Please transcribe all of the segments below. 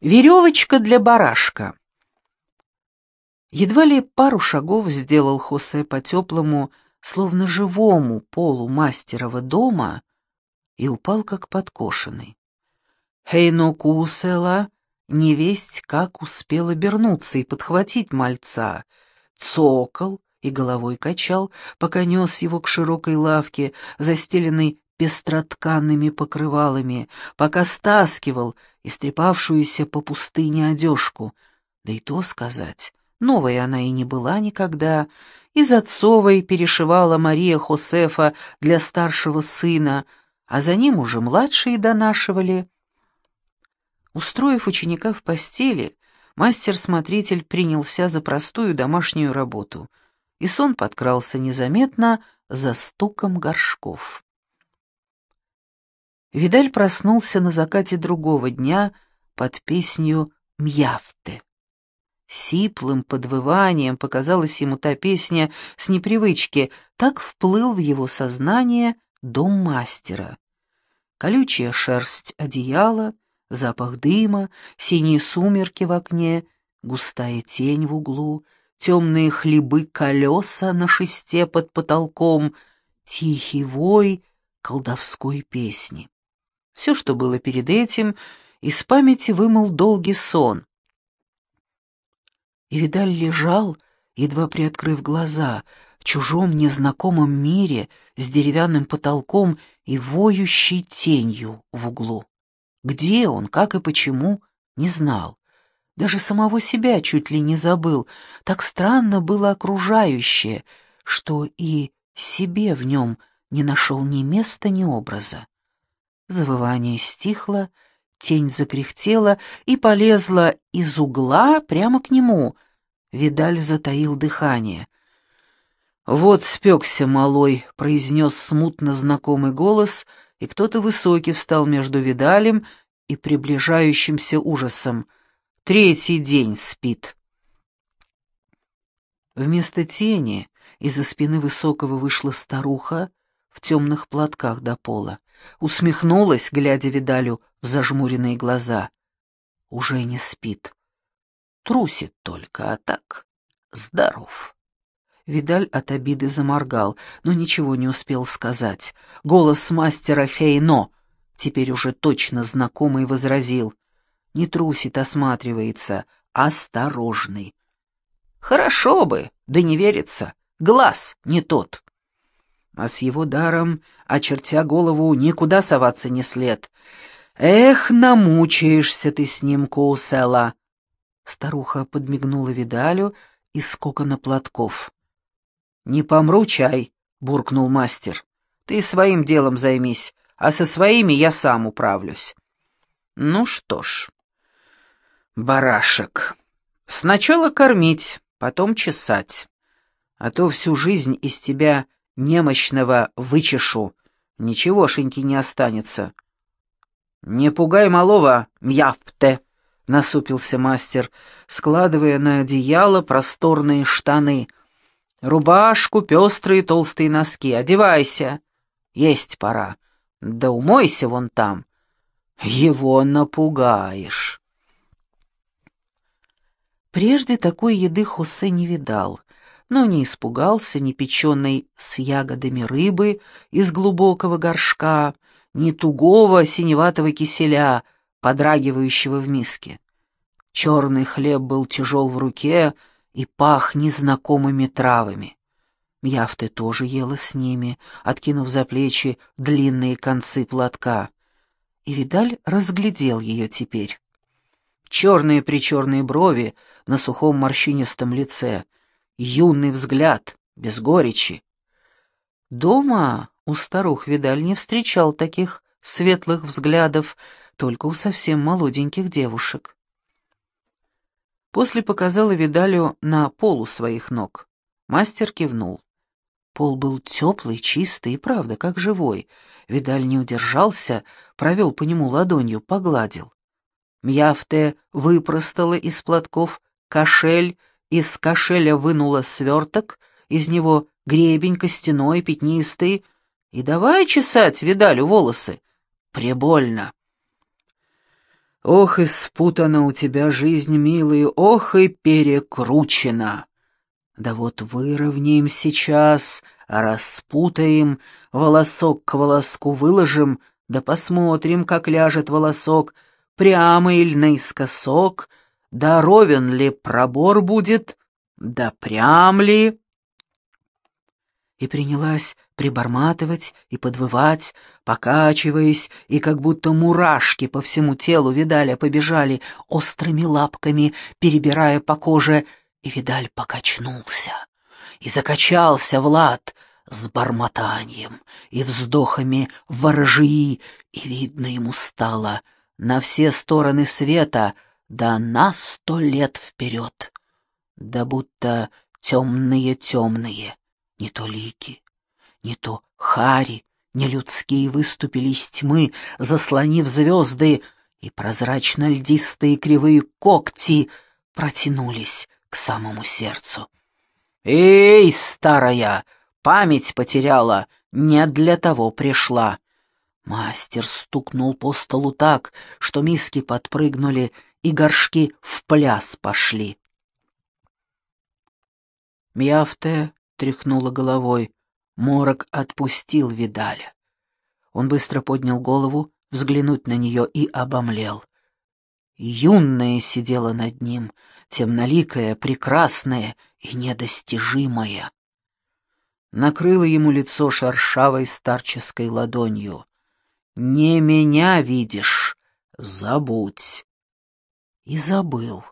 Веревочка для барашка. Едва ли пару шагов сделал Хосе по теплому, словно живому полу мастерова дома и упал как подкошенный. Хейно Кусела невесть как успел обернуться и подхватить мальца, цокол и головой качал, пока нес его к широкой лавке, застеленной пестротканными покрывалами, пока стаскивал истрепавшуюся по пустыне одежку. Да и то сказать, новой она и не была никогда. Из отцовой перешивала Мария Хосефа для старшего сына, а за ним уже младшие донашивали. Устроив ученика в постели, мастер-смотритель принялся за простую домашнюю работу, и сон подкрался незаметно за стуком горшков. Видаль проснулся на закате другого дня под песню «Мьяфте». Сиплым подвыванием показалась ему та песня с непривычки, так вплыл в его сознание дом мастера. Колючая шерсть одеяла, запах дыма, синие сумерки в окне, густая тень в углу, темные хлебы колеса на шесте под потолком, тихий вой колдовской песни. Все, что было перед этим, из памяти вымыл долгий сон. И Видаль лежал, едва приоткрыв глаза, в чужом незнакомом мире с деревянным потолком и воющей тенью в углу. Где он, как и почему, не знал. Даже самого себя чуть ли не забыл. Так странно было окружающее, что и себе в нем не нашел ни места, ни образа. Завывание стихло, тень закряхтела и полезла из угла прямо к нему. Видаль затаил дыхание. «Вот спекся, малой», — произнес смутно знакомый голос, и кто-то высокий встал между Видалем и приближающимся ужасом. «Третий день спит». Вместо тени из-за спины высокого вышла старуха в темных платках до пола усмехнулась, глядя Видалю в зажмуренные глаза. Уже не спит. Трусит только, а так здоров. Видаль от обиды заморгал, но ничего не успел сказать. Голос мастера Хейно, теперь уже точно знакомый, возразил. Не трусит, осматривается, осторожный. Хорошо бы, да не верится, глаз не тот а с его даром, очертя голову, никуда соваться не след. Эх, намучаешься ты с ним, Коусела. Старуха подмигнула Видалю из кокона платков. «Не помру, чай», — буркнул мастер. «Ты своим делом займись, а со своими я сам управлюсь». «Ну что ж, барашек, сначала кормить, потом чесать, а то всю жизнь из тебя немощного вычешу. Ничегошеньки не останется. «Не пугай малого, мьяпте!» — насупился мастер, складывая на одеяло просторные штаны. «Рубашку, пестрые толстые носки. Одевайся. Есть пора. Да умойся вон там. Его напугаешь». Прежде такой еды Хосе не видал — но не испугался ни печеной с ягодами рыбы из глубокого горшка, ни тугого синеватого киселя, подрагивающего в миске. Черный хлеб был тяжел в руке и пах незнакомыми травами. Мьяфты тоже ела с ними, откинув за плечи длинные концы платка. И Видаль разглядел ее теперь. Черные-причерные брови на сухом морщинистом лице — юный взгляд, без горечи. Дома у старух Видаль не встречал таких светлых взглядов, только у совсем молоденьких девушек. После показала Видалю на полу своих ног. Мастер кивнул. Пол был теплый, чистый и, правда, как живой. Видаль не удержался, провел по нему ладонью, погладил. Мьяфте выпростала из платков кошель из кошеля вынула сверток, из него гребень костяной, пятнистый, и давай чесать Видалю волосы. Прибольно. Ох и спутана у тебя жизнь, милый, ох и перекручена. Да вот выровняем сейчас, распутаем, волосок к волоску выложим, да посмотрим, как ляжет волосок, прямо или наискосок, да ровен ли пробор будет, да прям ли. И принялась приборматывать и подвывать, покачиваясь, и как будто мурашки по всему телу Видаля побежали острыми лапками, перебирая по коже, и Видаль покачнулся. И закачался Влад с бормотанием и вздохами ворожии, и видно ему стало на все стороны света, да на сто лет вперед, да будто темные-темные, не то лики, не то хари, не людские выступили из тьмы, заслонив звезды, и прозрачно-льдистые кривые когти протянулись к самому сердцу. «Эй, старая, память потеряла, не для того пришла!» Мастер стукнул по столу так, что миски подпрыгнули, и горшки в пляс пошли. Мьяфте тряхнула головой. Морок отпустил Видаля. Он быстро поднял голову, взглянуть на нее и обомлел. Юная сидела над ним, темноликая, прекрасная и недостижимая. Накрыла ему лицо шершавой старческой ладонью. «Не меня видишь, забудь». И забыл.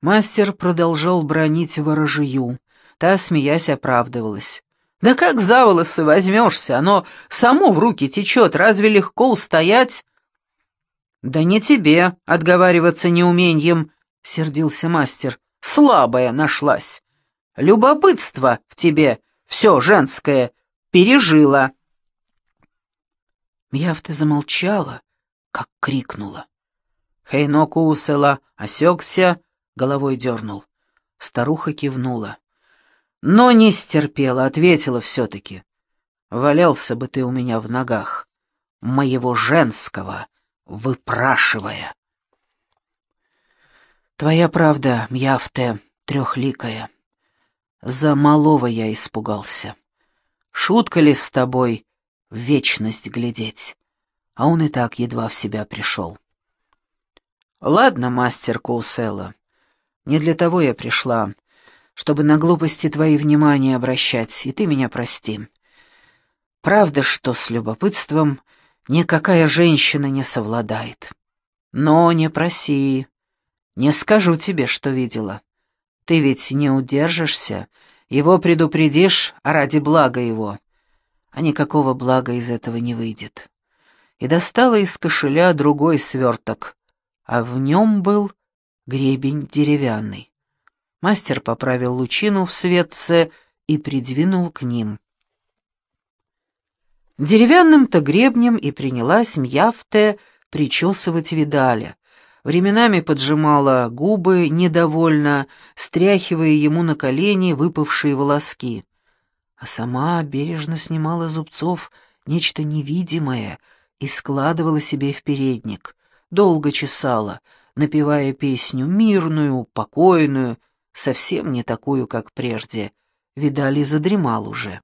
Мастер продолжал бронить ворожию, Та, смеясь, оправдывалась. «Да как за волосы возьмешься? Оно само в руки течет. Разве легко устоять?» «Да не тебе отговариваться неумением», — сердился мастер. «Слабая нашлась. Любопытство в тебе, все женское, пережила». Мьявта замолчала, как крикнула. Хейно Кусела осекся, головой дернул. Старуха кивнула но не стерпела, ответила все-таки. Валялся бы ты у меня в ногах, моего женского, выпрашивая. Твоя правда, Мьяфте, трехликая. За малого я испугался. Шутка ли с тобой в вечность глядеть? А он и так едва в себя пришел. Ладно, мастер Коусела, не для того я пришла чтобы на глупости твои внимания обращать, и ты меня прости. Правда, что с любопытством никакая женщина не совладает. Но не проси, не скажу тебе, что видела. Ты ведь не удержишься, его предупредишь ради блага его, а никакого блага из этого не выйдет. И достала из кошеля другой сверток, а в нем был гребень деревянный. Мастер поправил лучину в светце и придвинул к ним. Деревянным-то гребнем и принялась Мьяфте причесывать Видаля. Временами поджимала губы недовольно, стряхивая ему на колени выпавшие волоски. А сама бережно снимала зубцов нечто невидимое и складывала себе в передник. Долго чесала, напевая песню мирную, покойную, совсем не такую, как прежде. Видали, задремал уже.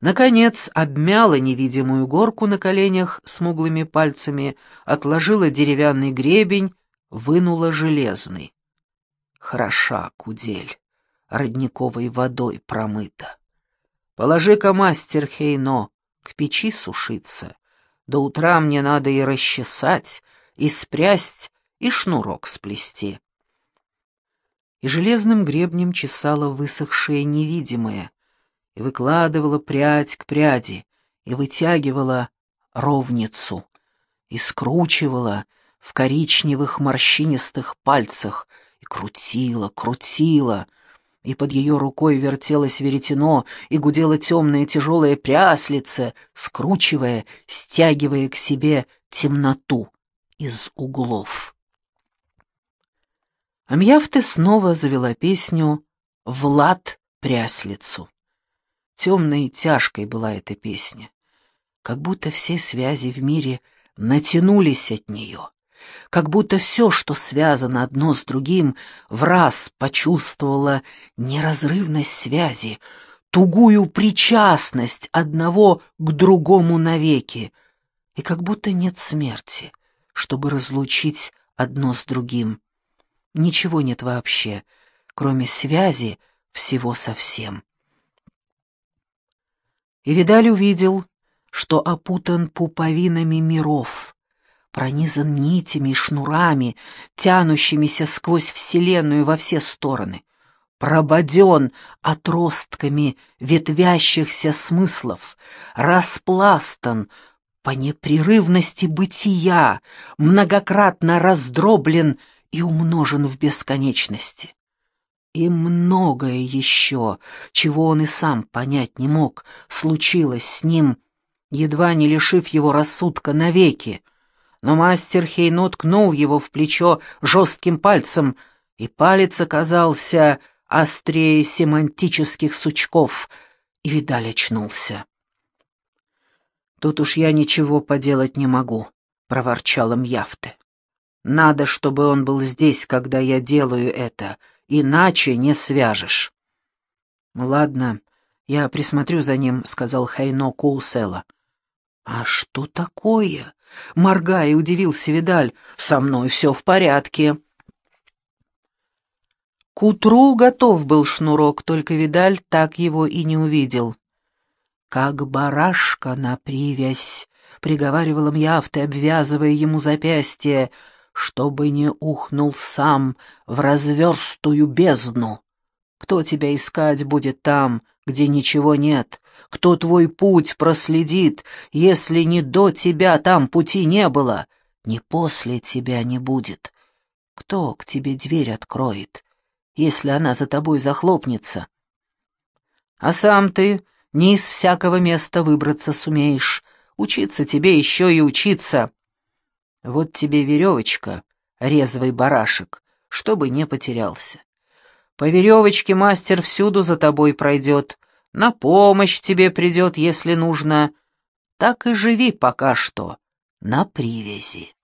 Наконец, обмяла невидимую горку на коленях смуглыми пальцами, отложила деревянный гребень, вынула железный. Хороша кудель, родниковой водой промыта. Положи-ка, мастер Хейно, к печи сушиться. До утра мне надо и расчесать, и спрясть, и шнурок сплести. И железным гребнем чесала высохшее невидимое, и выкладывала прядь к пряди, и вытягивала ровницу, и скручивала в коричневых морщинистых пальцах, и крутила, крутила, и под ее рукой вертелось веретено, и гудела темная тяжелая пряслица, скручивая, стягивая к себе темноту из углов. Амьяфте снова завела песню «Влад пряслицу». Темной и тяжкой была эта песня, как будто все связи в мире натянулись от нее, как будто все, что связано одно с другим, в раз почувствовало неразрывность связи, тугую причастность одного к другому навеки, и как будто нет смерти, чтобы разлучить одно с другим. Ничего нет вообще, кроме связи всего совсем. И Видаль увидел, что опутан пуповинами миров, пронизан нитями и шнурами, тянущимися сквозь Вселенную во все стороны, прободен отростками ветвящихся смыслов, распластан по непрерывности бытия, многократно раздроблен и умножен в бесконечности. И многое еще, чего он и сам понять не мог, случилось с ним, едва не лишив его рассудка навеки. Но мастер Хейно ткнул его в плечо жестким пальцем, и палец оказался острее семантических сучков, и Видаль очнулся. «Тут уж я ничего поделать не могу», — проворчала Мьяфте. «Надо, чтобы он был здесь, когда я делаю это, иначе не свяжешь». «Ладно, я присмотрю за ним», — сказал Хайно Коусела. «А что такое?» — моргая, удивился Видаль. «Со мной все в порядке». К утру готов был шнурок, только Видаль так его и не увидел. «Как барашка на привязь», — приговаривала Мьяфте, обвязывая ему запястье, «чтобы не ухнул сам в разверстую бездну. Кто тебя искать будет там, где ничего нет? Кто твой путь проследит, если не до тебя там пути не было, ни после тебя не будет? Кто к тебе дверь откроет, если она за тобой захлопнется? А сам ты не из всякого места выбраться сумеешь. Учиться тебе еще и учиться. Вот тебе веревочка, резвый барашек, чтобы не потерялся. По веревочке мастер всюду за тобой пройдет, на помощь тебе придет, если нужно. Так и живи пока что на привязи.